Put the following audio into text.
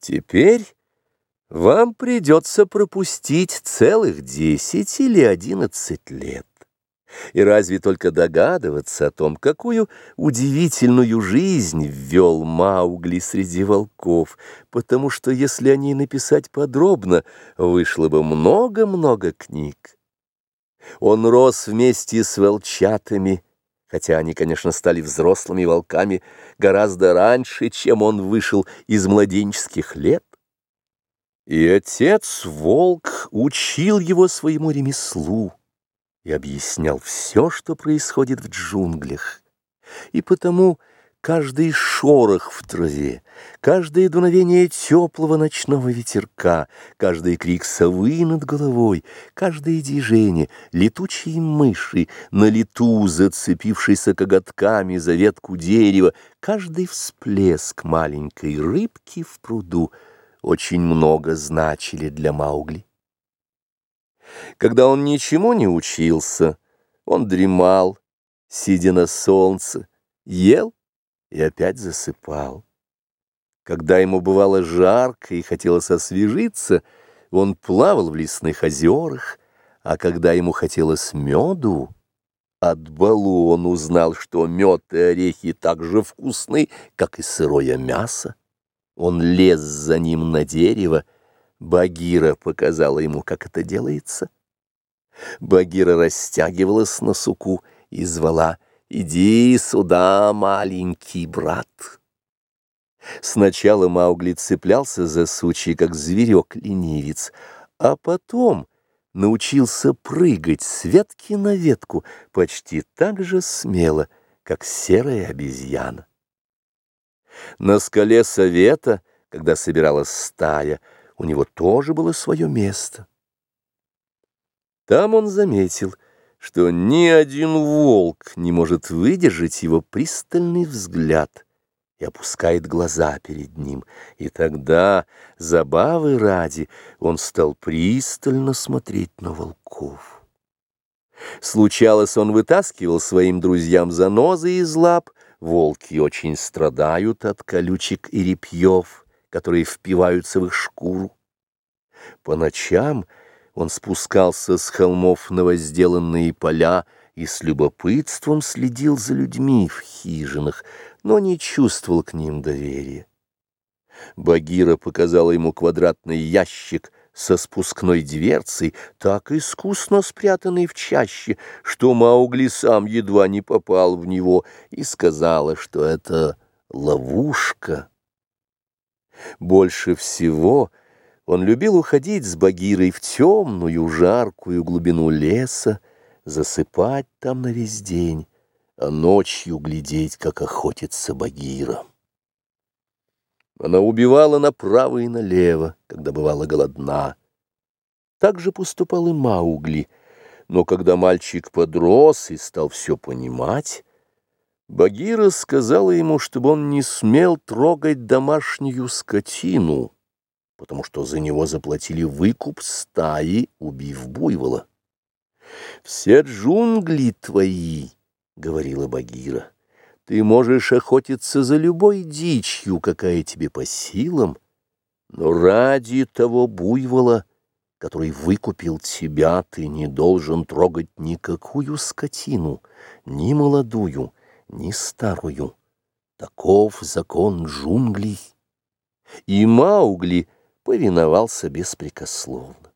Теперь вам придется пропустить целых десять или одиннадцать лет. И разве только догадываться о том, какую удивительную жизнь ввел Маугли среди волков, потому что если о ней написать подробно, вышло бы много-много книг. Он рос вместе с волчатами, хотя они, конечно, стали взрослыми волками гораздо раньше, чем он вышел из младенческих лет. И отец волк учил его своему ремеслу и объяснял все, что происходит в джунглях. И потому каждый шорох в траве, каждое дуновение теплого ночного ветерка, каждый крик совы над головой, каждое движение летучей мыши на лету, зацепившейся коготками за ветку дерева, каждый всплеск маленькой рыбки в пруду очень много значили для Маугли. Когда он ничему не учился, он дремал, сидя на солнце, ел и опять засыпал. Когда ему бывало жарко и хотелось освежиться, он плавал в лесных озерах, а когда ему хотелось меду, от балу он узнал, что мед и орехи так же вкусны, как и сырое мясо. Он лез за ним на дерево, Багира показала ему, как это делается. Багира растягивалась на суку и звала «Иди сюда, маленький брат». Сначала Маугли цеплялся за сучьи, как зверек-ленивец, а потом научился прыгать с ветки на ветку почти так же смело, как серая обезьяна. На скале совета, когда собиралась стая, у него тоже было свое место. Там он заметил, что ни один волк не может выдержать его пристальный взгляд и опускает глаза перед ним. И тогда, забавы ради, он стал пристально смотреть на волков. Случалось, он вытаскивал своим друзьям занозы из лап, волки очень страдают от колючек и репьев, которые впиваются в их шкуру. По ночам он спускался с холмов на возделанные поля и с любопытством следил за людьми в хижинах, но не чувствовал к ним доверия. Багира показала ему квадратный ящик со спускной дверцей, так искусно спрятанный в чаще, что Маугли сам едва не попал в него, и сказала, что это ловушка. Больше всего он любил уходить с Багирой в темную, жаркую глубину леса, засыпать там на весь день, а ночью глядеть, как охотится Багира. Она убивала направо и налево, когда бывала голодна. Так же поступал и Маугли, но когда мальчик подрос и стал все понимать, Багира сказала ему, чтобы он не смел трогать домашнюю скотину, потому что за него заплатили выкуп стаи, убив буйвола. «Все джунгли твои», — говорила Багира, — «ты можешь охотиться за любой дичью, какая тебе по силам, но ради того буйвола, который выкупил тебя, ты не должен трогать никакую скотину, ни молодую, ни старую. Таков закон джунглей. И Маугли повиновался беспрекословно.